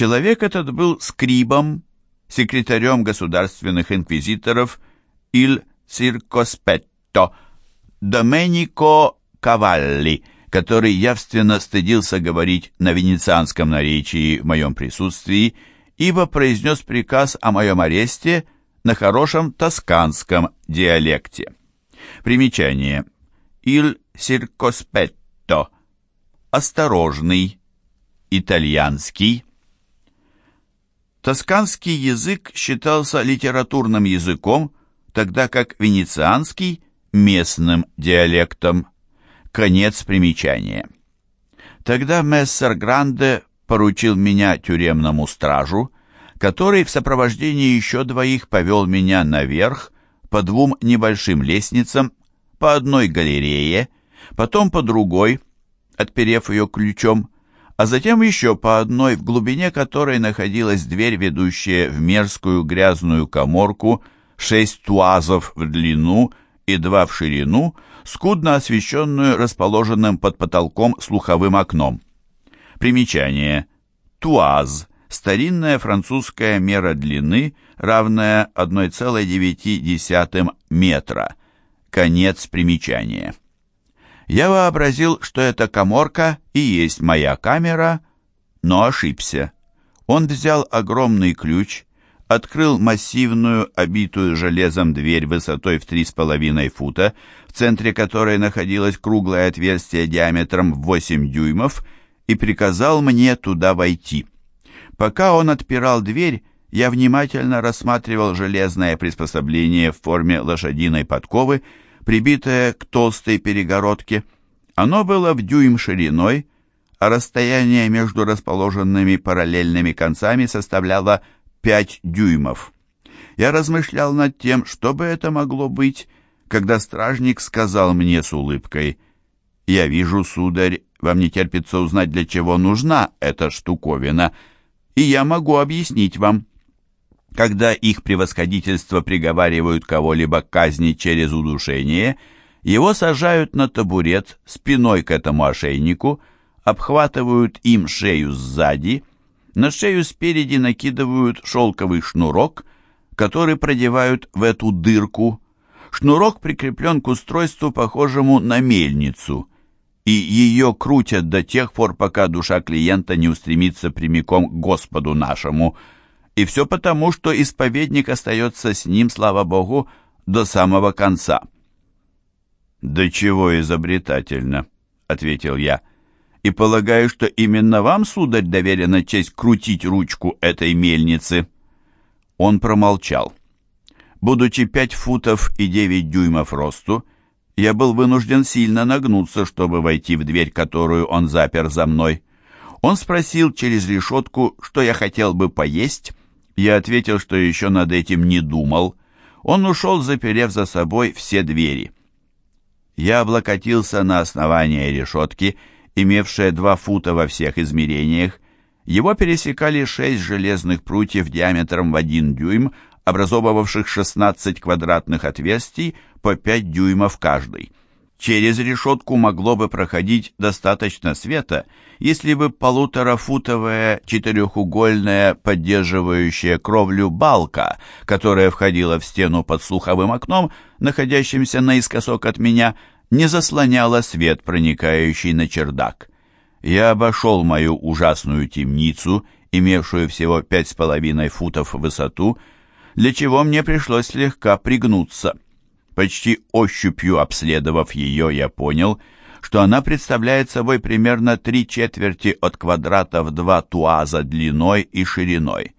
Человек этот был скрибом, секретарем государственных инквизиторов Иль Циркоспетто Доменико Кавалли, который явственно стыдился говорить на венецианском наречии в моем присутствии, ибо произнес приказ о моем аресте на хорошем тосканском диалекте. Примечание. Иль Circospetto. Осторожный. Итальянский. Тосканский язык считался литературным языком, тогда как венецианский – местным диалектом. Конец примечания. Тогда мессер Гранде поручил меня тюремному стражу, который в сопровождении еще двоих повел меня наверх по двум небольшим лестницам, по одной галерее, потом по другой, отперев ее ключом, а затем еще по одной, в глубине которой находилась дверь, ведущая в мерзкую грязную коморку, шесть туазов в длину и два в ширину, скудно освещенную расположенным под потолком слуховым окном. Примечание. Туаз – старинная французская мера длины, равная 1,9 метра. Конец примечания. Я вообразил, что эта коморка и есть моя камера, но ошибся. Он взял огромный ключ, открыл массивную, обитую железом дверь высотой в три с половиной фута, в центре которой находилось круглое отверстие диаметром в 8 дюймов, и приказал мне туда войти. Пока он отпирал дверь, я внимательно рассматривал железное приспособление в форме лошадиной подковы, прибитое к толстой перегородке. Оно было в дюйм шириной, а расстояние между расположенными параллельными концами составляло 5 дюймов. Я размышлял над тем, что бы это могло быть, когда стражник сказал мне с улыбкой, «Я вижу, сударь, вам не терпится узнать, для чего нужна эта штуковина, и я могу объяснить вам». Когда их превосходительство приговаривают кого-либо к казни через удушение, его сажают на табурет спиной к этому ошейнику, обхватывают им шею сзади, на шею спереди накидывают шелковый шнурок, который продевают в эту дырку. Шнурок прикреплен к устройству, похожему на мельницу, и ее крутят до тех пор, пока душа клиента не устремится прямиком к Господу нашему – и все потому, что исповедник остается с ним, слава Богу, до самого конца. «Да чего изобретательно», — ответил я, «и полагаю, что именно вам, сударь, доверена честь крутить ручку этой мельницы». Он промолчал. Будучи пять футов и девять дюймов росту, я был вынужден сильно нагнуться, чтобы войти в дверь, которую он запер за мной. Он спросил через решетку, что я хотел бы поесть, я ответил, что еще над этим не думал. Он ушел, заперев за собой все двери. Я облокотился на основание решетки, имевшее два фута во всех измерениях. Его пересекали шесть железных прутьев диаметром в один дюйм, образовывавших 16 квадратных отверстий по 5 дюймов каждый. Через решетку могло бы проходить достаточно света, если бы полуторафутовая четырехугольная поддерживающая кровлю балка, которая входила в стену под слуховым окном, находящимся наискосок от меня, не заслоняла свет, проникающий на чердак. Я обошел мою ужасную темницу, имевшую всего пять с половиной футов в высоту, для чего мне пришлось слегка пригнуться — Почти ощупью обследовав ее, я понял, что она представляет собой примерно три четверти от квадрата в два туаза длиной и шириной.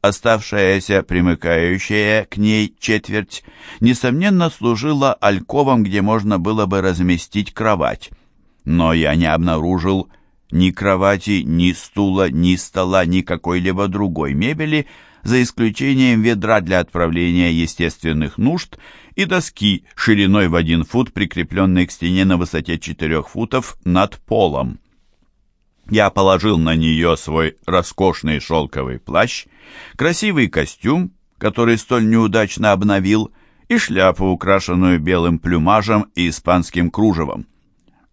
Оставшаяся, примыкающая к ней четверть, несомненно, служила альковом, где можно было бы разместить кровать. Но я не обнаружил ни кровати, ни стула, ни стола, ни какой-либо другой мебели, за исключением ведра для отправления естественных нужд и доски шириной в один фут, прикрепленной к стене на высоте четырех футов над полом. Я положил на нее свой роскошный шелковый плащ, красивый костюм, который столь неудачно обновил, и шляпу, украшенную белым плюмажем и испанским кружевом.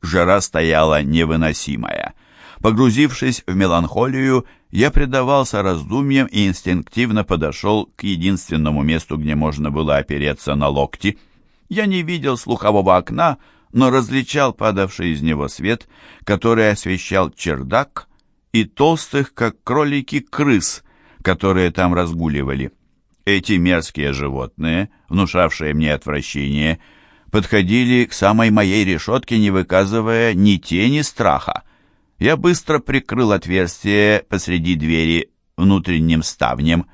Жара стояла невыносимая. Погрузившись в меланхолию, я предавался раздумьям и инстинктивно подошел к единственному месту, где можно было опереться на локти. Я не видел слухового окна, но различал падавший из него свет, который освещал чердак и толстых, как кролики, крыс, которые там разгуливали. Эти мерзкие животные, внушавшие мне отвращение, подходили к самой моей решетке, не выказывая ни тени страха. Я быстро прикрыл отверстие посреди двери внутренним ставнем.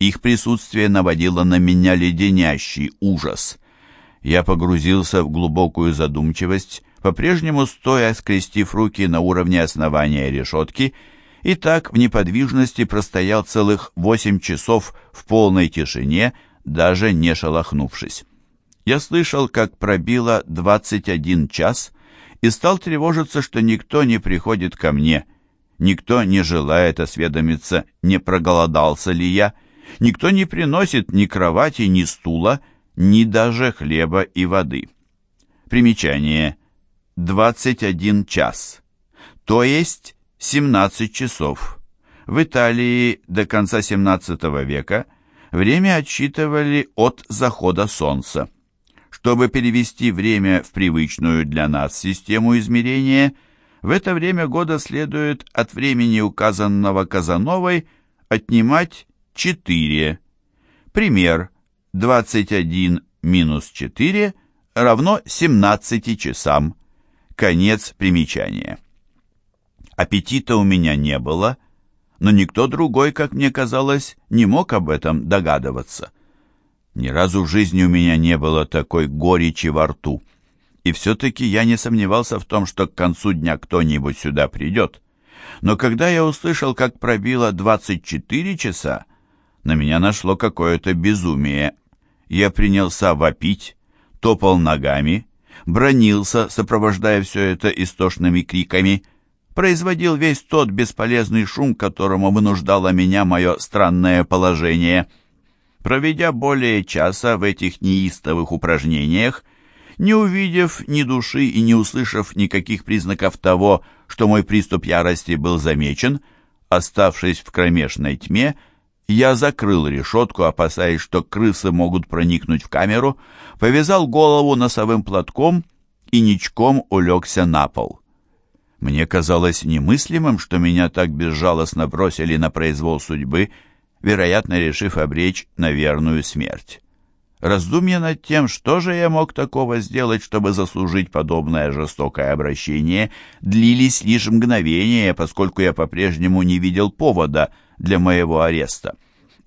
Их присутствие наводило на меня леденящий ужас. Я погрузился в глубокую задумчивость, по-прежнему стоя, скрестив руки на уровне основания решетки, и так в неподвижности простоял целых восемь часов в полной тишине, даже не шелохнувшись. Я слышал, как пробило двадцать один час, и стал тревожиться, что никто не приходит ко мне, никто не желает осведомиться, не проголодался ли я, никто не приносит ни кровати, ни стула, ни даже хлеба и воды. Примечание. 21 час. То есть 17 часов. В Италии до конца 17 века время отсчитывали от захода солнца. Чтобы перевести время в привычную для нас систему измерения, в это время года следует от времени, указанного Казановой, отнимать 4. Пример. 21 минус 4 равно 17 часам. Конец примечания. Аппетита у меня не было, но никто другой, как мне казалось, не мог об этом догадываться. Ни разу в жизни у меня не было такой горечи во рту. И все-таки я не сомневался в том, что к концу дня кто-нибудь сюда придет. Но когда я услышал, как пробило 24 часа, на меня нашло какое-то безумие – я принялся вопить, топал ногами, бронился, сопровождая все это истошными криками, производил весь тот бесполезный шум, которому вынуждало меня мое странное положение. Проведя более часа в этих неистовых упражнениях, не увидев ни души и не услышав никаких признаков того, что мой приступ ярости был замечен, оставшись в кромешной тьме, я закрыл решетку, опасаясь, что крысы могут проникнуть в камеру, повязал голову носовым платком и ничком улегся на пол. Мне казалось немыслимым, что меня так безжалостно бросили на произвол судьбы, вероятно, решив обречь на верную смерть. Раздумья над тем, что же я мог такого сделать, чтобы заслужить подобное жестокое обращение, длились лишь мгновения, поскольку я по-прежнему не видел повода для моего ареста.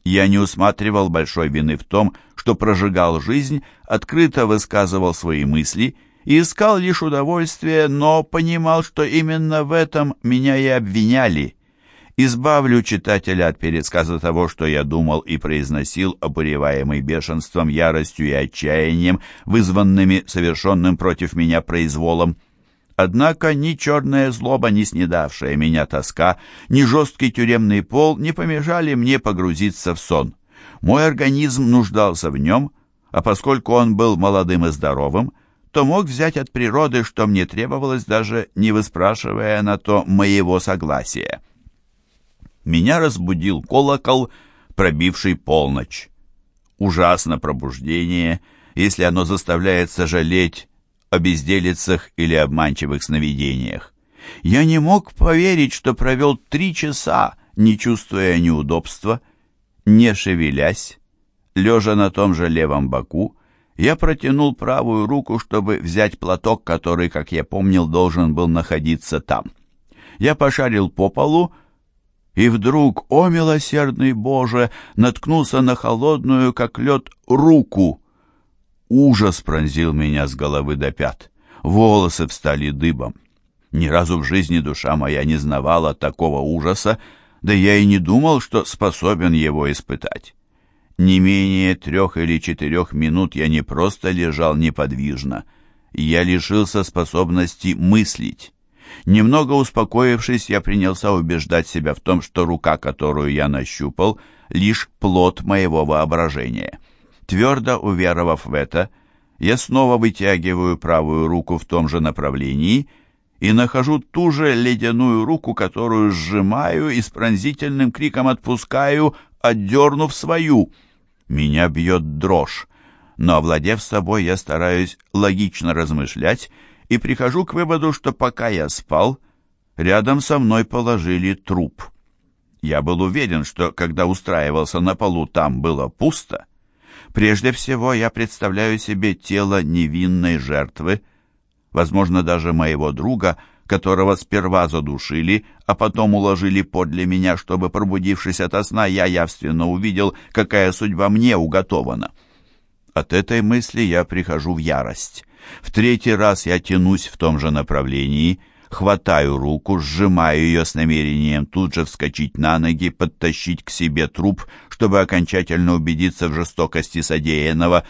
Я не усматривал большой вины в том, что прожигал жизнь, открыто высказывал свои мысли и искал лишь удовольствия, но понимал, что именно в этом меня и обвиняли – избавлю читателя от пересказа того, что я думал и произносил, обуреваемый бешенством, яростью и отчаянием, вызванными совершенным против меня произволом. Однако ни черная злоба, ни снедавшая меня тоска, ни жесткий тюремный пол не помешали мне погрузиться в сон. Мой организм нуждался в нем, а поскольку он был молодым и здоровым, то мог взять от природы, что мне требовалось, даже не выспрашивая на то моего согласия меня разбудил колокол, пробивший полночь. Ужасно пробуждение, если оно заставляет сожалеть о безделицах или обманчивых сновидениях. Я не мог поверить, что провел три часа, не чувствуя неудобства, не шевелясь. Лежа на том же левом боку, я протянул правую руку, чтобы взять платок, который, как я помнил, должен был находиться там. Я пошарил по полу, и вдруг, о милосердный Боже, наткнулся на холодную, как лед, руку. Ужас пронзил меня с головы до пят. Волосы встали дыбом. Ни разу в жизни душа моя не знавала такого ужаса, да я и не думал, что способен его испытать. Не менее трех или четырех минут я не просто лежал неподвижно, я лишился способности мыслить. Немного успокоившись, я принялся убеждать себя в том, что рука, которую я нащупал, лишь плод моего воображения. Твердо уверовав в это, я снова вытягиваю правую руку в том же направлении и нахожу ту же ледяную руку, которую сжимаю и с пронзительным криком отпускаю, отдернув свою. Меня бьет дрожь, но, овладев собой, я стараюсь логично размышлять и прихожу к выводу, что пока я спал, рядом со мной положили труп. Я был уверен, что когда устраивался на полу, там было пусто. Прежде всего, я представляю себе тело невинной жертвы, возможно, даже моего друга, которого сперва задушили, а потом уложили подле меня, чтобы, пробудившись ото сна, я явственно увидел, какая судьба мне уготована. От этой мысли я прихожу в ярость. В третий раз я тянусь в том же направлении, хватаю руку, сжимаю ее с намерением тут же вскочить на ноги, подтащить к себе труп, чтобы окончательно убедиться в жестокости содеянного.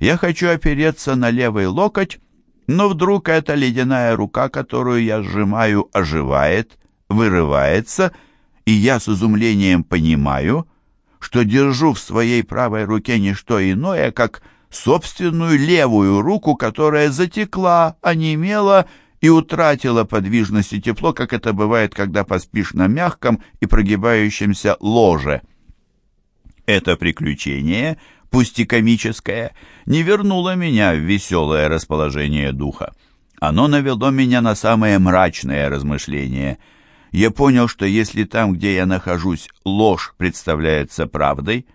Я хочу опереться на левый локоть, но вдруг эта ледяная рука, которую я сжимаю, оживает, вырывается, и я с изумлением понимаю, что держу в своей правой руке не что иное, как собственную левую руку, которая затекла, онемела и утратила подвижность и тепло, как это бывает, когда поспишь на мягком и прогибающемся ложе. Это приключение — пусть и комическое, не вернуло меня в веселое расположение духа. Оно навело меня на самые мрачные размышления. Я понял, что если там, где я нахожусь, ложь представляется правдой,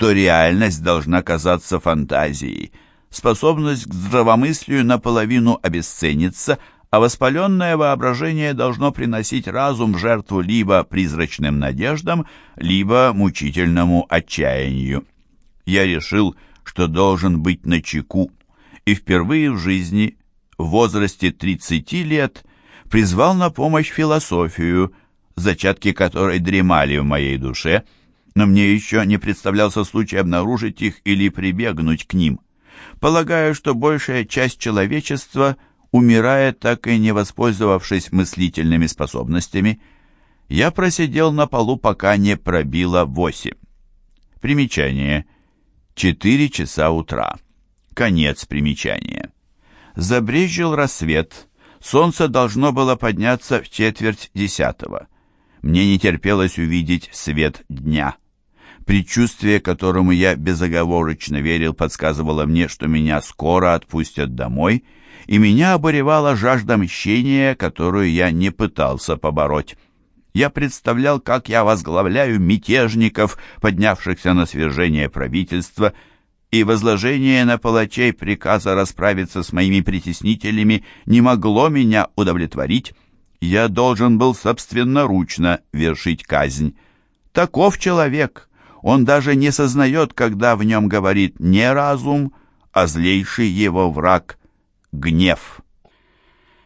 то реальность должна казаться фантазией. Способность к здравомыслию наполовину обесценится, а воспаленное воображение должно приносить разум в жертву либо призрачным надеждам, либо мучительному отчаянию я решил, что должен быть на чеку, и впервые в жизни, в возрасте 30 лет, призвал на помощь философию, зачатки которой дремали в моей душе, но мне еще не представлялся случай обнаружить их или прибегнуть к ним. Полагаю, что большая часть человечества умирает, так и не воспользовавшись мыслительными способностями. Я просидел на полу, пока не пробило восемь. Примечание – Четыре часа утра. Конец примечания. Забрезжил рассвет. Солнце должно было подняться в четверть десятого. Мне не терпелось увидеть свет дня. Предчувствие, которому я безоговорочно верил, подсказывало мне, что меня скоро отпустят домой, и меня обуревала жажда мщения, которую я не пытался побороть. Я представлял, как я возглавляю мятежников, поднявшихся на свержение правительства, и возложение на палачей приказа расправиться с моими притеснителями не могло меня удовлетворить. Я должен был собственноручно вершить казнь. Таков человек. Он даже не сознает, когда в нем говорит не разум, а злейший его враг — гнев.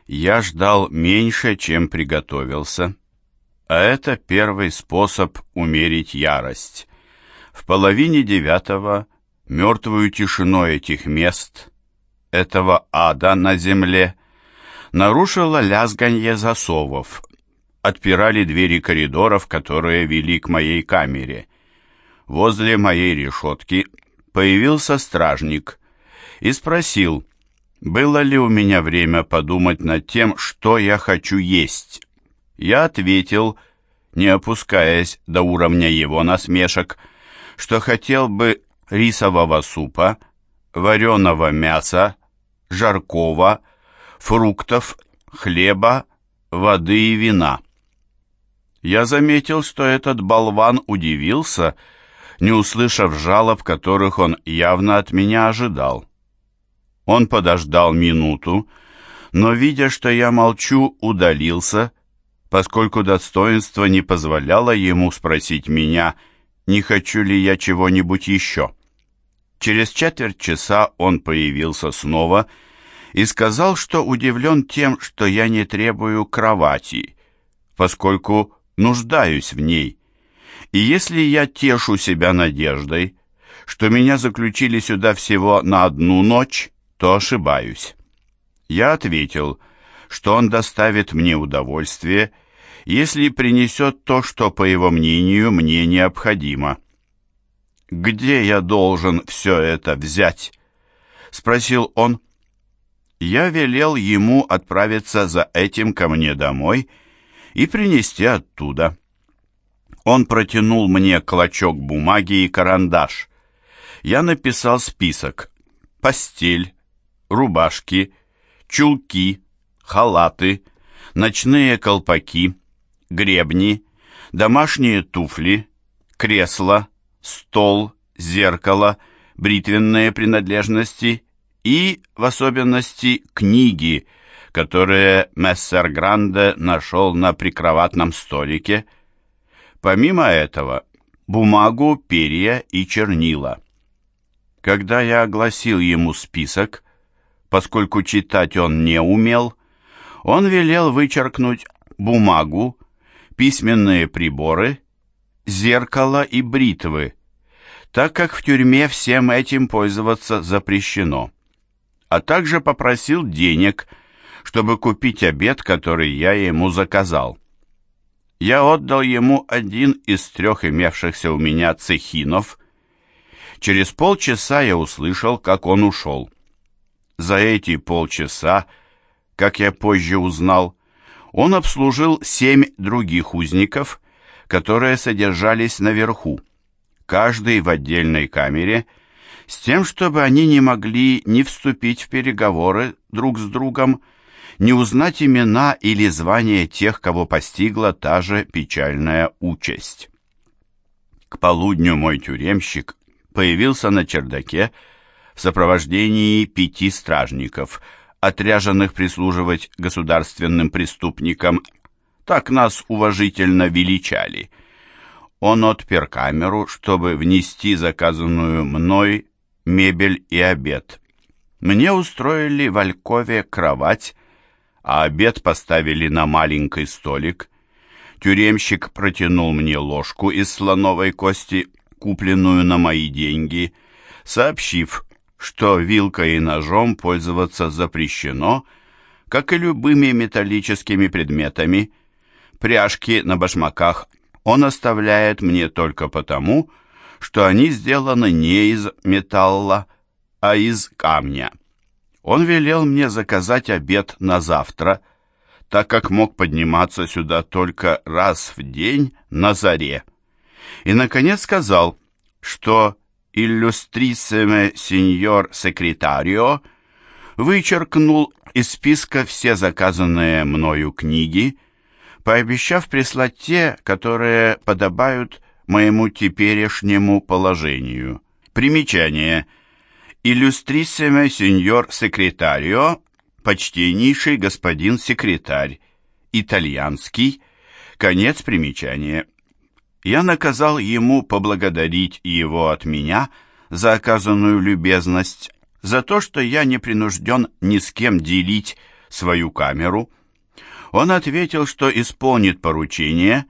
Я ждал меньше, чем приготовился а это первый способ умерить ярость. В половине девятого мертвую тишину этих мест, этого ада на земле, нарушило лязганье засовов. Отпирали двери коридоров, которые вели к моей камере. Возле моей решетки появился стражник и спросил, было ли у меня время подумать над тем, что я хочу есть. Я ответил, не опускаясь до уровня его насмешек, что хотел бы рисового супа, вареного мяса, жаркого, фруктов, хлеба, воды и вина. Я заметил, что этот болван удивился, не услышав жалоб, которых он явно от меня ожидал. Он подождал минуту, но, видя, что я молчу, удалился, поскольку достоинство не позволяло ему спросить меня, не хочу ли я чего-нибудь еще. Через четверть часа он появился снова и сказал, что удивлен тем, что я не требую кровати, поскольку нуждаюсь в ней. И если я тешу себя надеждой, что меня заключили сюда всего на одну ночь, то ошибаюсь. Я ответил, что он доставит мне удовольствие если принесет то, что, по его мнению, мне необходимо. «Где я должен все это взять?» — спросил он. Я велел ему отправиться за этим ко мне домой и принести оттуда. Он протянул мне клочок бумаги и карандаш. Я написал список. Постель, рубашки, чулки, халаты, ночные колпаки, гребни, домашние туфли, кресло, стол, зеркало, бритвенные принадлежности и, в особенности, книги, которые мессер Гранде нашел на прикроватном столике. Помимо этого, бумагу, перья и чернила. Когда я огласил ему список, поскольку читать он не умел, он велел вычеркнуть бумагу, письменные приборы, зеркало и бритвы, так как в тюрьме всем этим пользоваться запрещено, а также попросил денег, чтобы купить обед, который я ему заказал. Я отдал ему один из трех имевшихся у меня цехинов. Через полчаса я услышал, как он ушел. За эти полчаса, как я позже узнал, он обслужил семь других узников, которые содержались наверху, каждый в отдельной камере, с тем, чтобы они не могли ни вступить в переговоры друг с другом, не узнать имена или звания тех, кого постигла та же печальная участь. К полудню мой тюремщик появился на чердаке в сопровождении пяти стражников, отряженных прислуживать государственным преступникам, так нас уважительно величали. Он отпер камеру, чтобы внести заказанную мной мебель и обед. Мне устроили в Алькове кровать, а обед поставили на маленький столик. Тюремщик протянул мне ложку из слоновой кости, купленную на мои деньги, сообщив, что вилкой и ножом пользоваться запрещено, как и любыми металлическими предметами. Пряжки на башмаках он оставляет мне только потому, что они сделаны не из металла, а из камня. Он велел мне заказать обед на завтра, так как мог подниматься сюда только раз в день на заре. И, наконец, сказал, что «Иллюстриссиме сеньор секретарио» вычеркнул из списка все заказанные мною книги, пообещав прислать те, которые подобают моему теперешнему положению. Примечание – Иллюстриссиме сеньор секретарио, почтеннейший господин секретарь, итальянский, конец примечания. Я наказал ему поблагодарить его от меня за оказанную любезность, за то, что я не принужден ни с кем делить свою камеру. Он ответил, что исполнит поручение,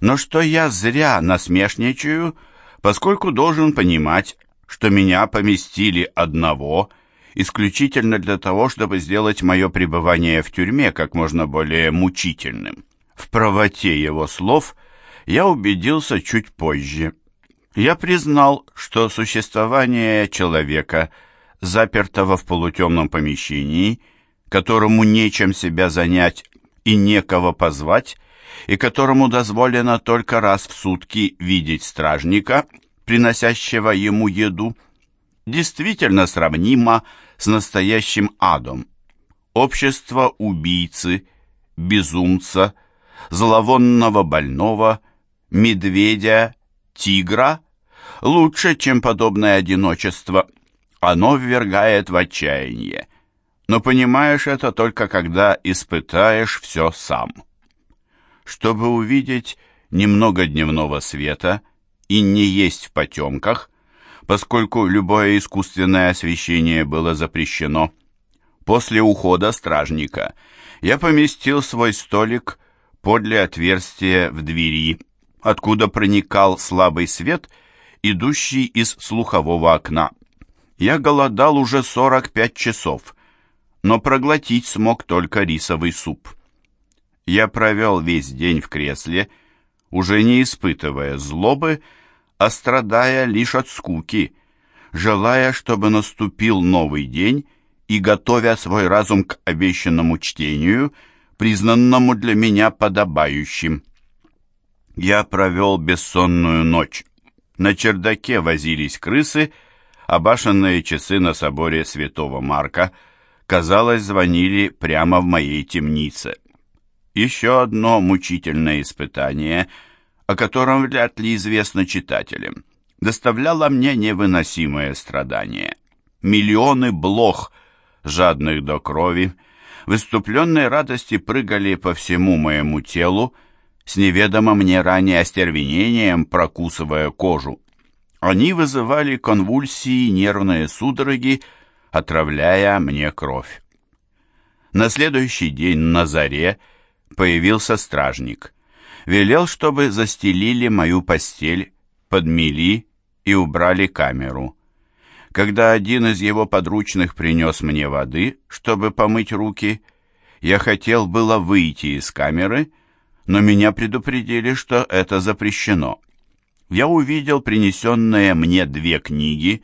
но что я зря насмешничаю, поскольку должен понимать, что меня поместили одного исключительно для того, чтобы сделать мое пребывание в тюрьме как можно более мучительным. В правоте его слов я убедился чуть позже. Я признал, что существование человека, запертого в полутемном помещении, которому нечем себя занять и некого позвать, и которому дозволено только раз в сутки видеть стражника, приносящего ему еду, действительно сравнимо с настоящим адом. Общество убийцы, безумца, зловонного больного, медведя, тигра лучше, чем подобное одиночество. Оно ввергает в отчаяние. Но понимаешь это только когда испытаешь все сам. Чтобы увидеть немного дневного света, и не есть в потемках, поскольку любое искусственное освещение было запрещено. После ухода стражника я поместил свой столик подле отверстия в двери, откуда проникал слабый свет, идущий из слухового окна. Я голодал уже 45 часов, но проглотить смог только рисовый суп. Я провел весь день в кресле, уже не испытывая злобы, а страдая лишь от скуки, желая, чтобы наступил новый день, и готовя свой разум к обещанному чтению, признанному для меня подобающим. Я провел бессонную ночь. На чердаке возились крысы, а башенные часы на соборе святого Марка, казалось, звонили прямо в моей темнице. Еще одно мучительное испытание, о котором вряд ли известно читателям, доставляло мне невыносимое страдание. Миллионы блох, жадных до крови, в радости прыгали по всему моему телу, с неведомым мне ранее остервенением прокусывая кожу. Они вызывали конвульсии, нервные судороги, отравляя мне кровь. На следующий день на заре появился стражник. Велел, чтобы застелили мою постель, подмели и убрали камеру. Когда один из его подручных принес мне воды, чтобы помыть руки, я хотел было выйти из камеры, но меня предупредили, что это запрещено. Я увидел принесенные мне две книги,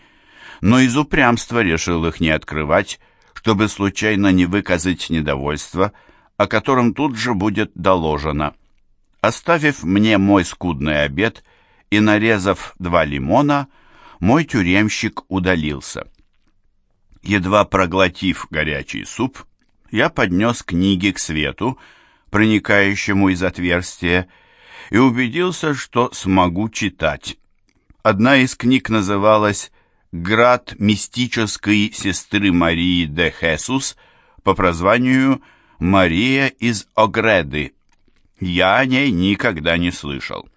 но из упрямства решил их не открывать, чтобы случайно не выказать недовольство, о котором тут же будет доложено. Оставив мне мой скудный обед и нарезав два лимона, мой тюремщик удалился. Едва проглотив горячий суп, я поднес книги к свету, проникающему из отверстия, и убедился, что смогу читать. Одна из книг называлась «Град мистической сестры Марии де Хесус» по прозванию «Мария из Огреды». Я о ней никогда не слышал.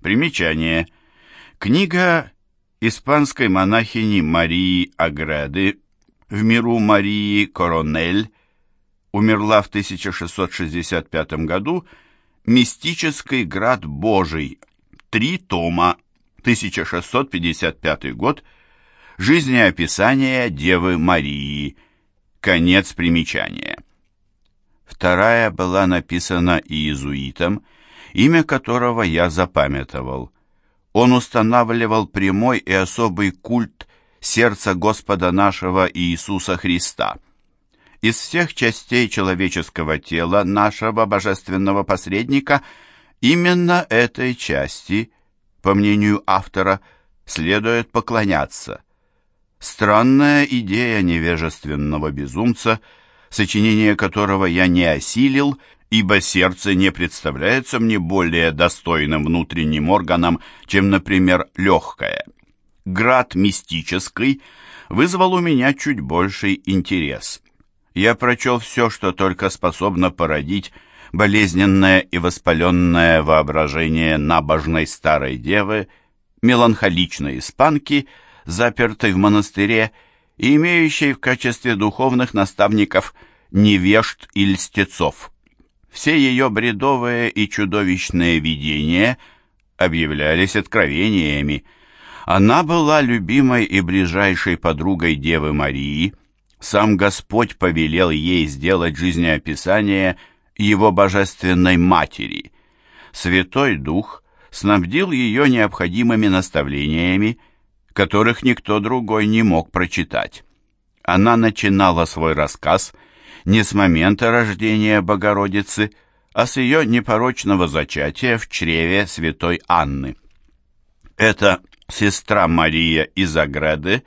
Примечание. Книга испанской монахини Марии Агреды в миру Марии Коронель умерла в 1665 году, «Мистический град Божий», три тома, 1655 год, «Жизнеописание Девы Марии», конец примечания. Вторая была написана иезуитом, имя которого я запамятовал. Он устанавливал прямой и особый культ сердца Господа нашего Иисуса Христа. Из всех частей человеческого тела нашего божественного посредника именно этой части, по мнению автора, следует поклоняться. Странная идея невежественного безумца, сочинение которого я не осилил – ибо сердце не представляется мне более достойным внутренним органом, чем, например, легкое. Град мистический вызвал у меня чуть больший интерес. Я прочел все, что только способно породить болезненное и воспаленное воображение набожной старой девы, меланхоличной испанки, запертой в монастыре и имеющей в качестве духовных наставников невежд и льстецов. Все ее бредовые и чудовищные видения объявлялись откровениями. Она была любимой и ближайшей подругой Девы Марии. Сам Господь повелел ей сделать жизнеописание его божественной матери. Святой Дух снабдил ее необходимыми наставлениями, которых никто другой не мог прочитать. Она начинала свой рассказ – не с момента рождения Богородицы, а с ее непорочного зачатия в чреве святой Анны. Эта сестра Мария из Агреды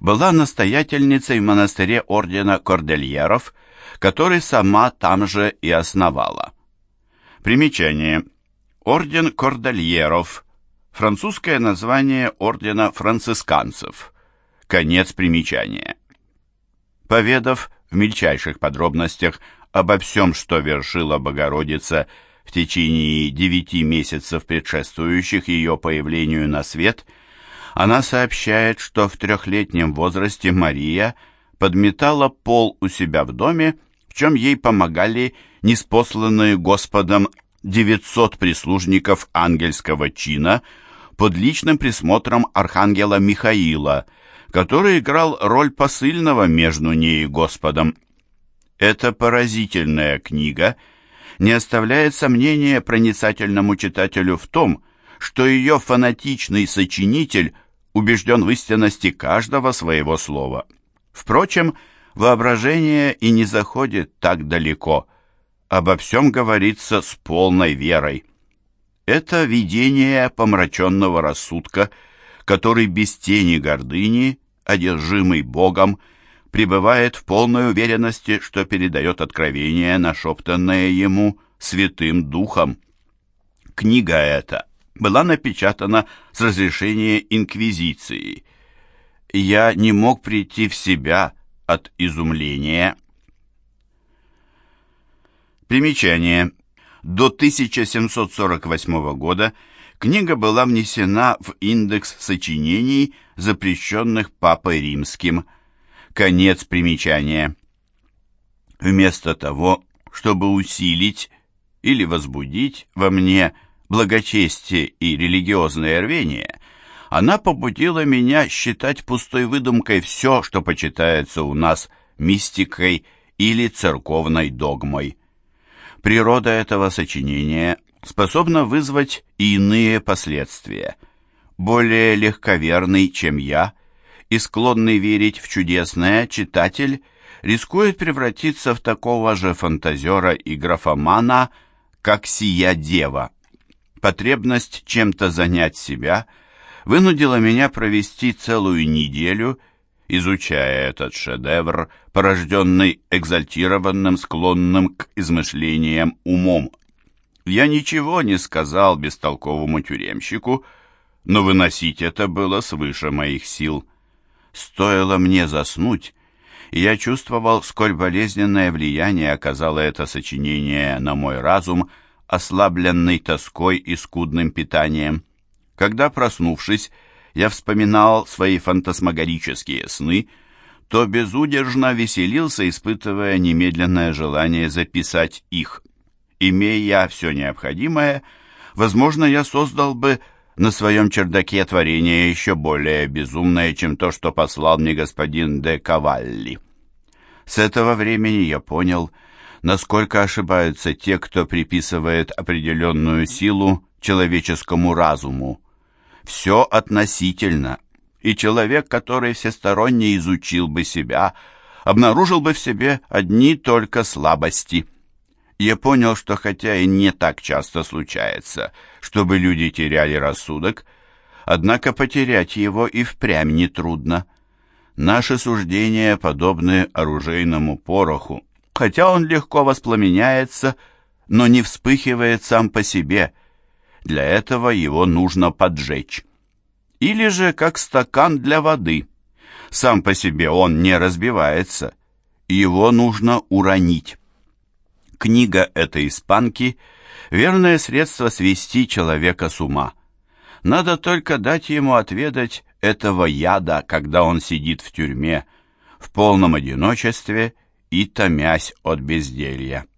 была настоятельницей в монастыре ордена Кордельеров, который сама там же и основала. Примечание. Орден Кордельеров. Французское название ордена францисканцев. Конец примечания. Поведав в мельчайших подробностях обо всем, что вершила Богородица в течение девяти месяцев, предшествующих ее появлению на свет, она сообщает, что в трехлетнем возрасте Мария подметала пол у себя в доме, в чем ей помогали неспосланные Господом 900 прислужников ангельского чина под личным присмотром архангела Михаила – который играл роль посыльного между ней и Господом. Эта поразительная книга не оставляет сомнения проницательному читателю в том, что ее фанатичный сочинитель убежден в истинности каждого своего слова. Впрочем, Воображение и не заходит так далеко. Обо всем говорится с полной верой. Это видение помраченного рассудка, который без тени гордыни, одержимый Богом, пребывает в полной уверенности, что передает откровение, нашептанное ему Святым Духом. Книга эта была напечатана с разрешения Инквизиции. Я не мог прийти в себя от изумления. Примечание. До 1748 года книга была внесена в индекс сочинений, запрещенных Папой Римским. Конец примечания. Вместо того, чтобы усилить или возбудить во мне благочестие и религиозное рвение, она побудила меня считать пустой выдумкой все, что почитается у нас мистикой или церковной догмой. Природа этого сочинения способна вызвать и иные последствия. Более легковерный, чем я, и склонный верить в чудесное читатель рискует превратиться в такого же фантазера и графомана, как сия дева. Потребность чем-то занять себя вынудила меня провести целую неделю, изучая этот шедевр, порожденный экзальтированным, склонным к измышлениям умом. Я ничего не сказал бестолковому тюремщику, но выносить это было свыше моих сил. Стоило мне заснуть, и я чувствовал, сколь болезненное влияние оказало это сочинение на мой разум — ослабленный тоской и скудным питанием. Когда, проснувшись, я вспоминал свои фантасмагорические сны, то безудержно веселился, испытывая немедленное желание записать их. Имея все необходимое, возможно, я создал бы на своем чердаке творение еще более безумное, чем то, что послал мне господин де Кавалли. С этого времени я понял, насколько ошибаются те, кто приписывает определенную силу человеческому разуму. Все относительно, и человек, который всесторонне изучил бы себя, обнаружил бы в себе одни только слабости. Я понял, что хотя и не так часто случается, чтобы люди теряли рассудок, однако потерять его и впрямь нетрудно. Наши суждения подобны оружейному пороху, хотя он легко воспламеняется, но не вспыхивает сам по себе. Для этого его нужно поджечь. Или же как стакан для воды. Сам по себе он не разбивается. Его нужно уронить. Книга этой испанки — верное средство свести человека с ума. Надо только дать ему отведать этого яда, когда он сидит в тюрьме, в полном одиночестве и томясь от безделья.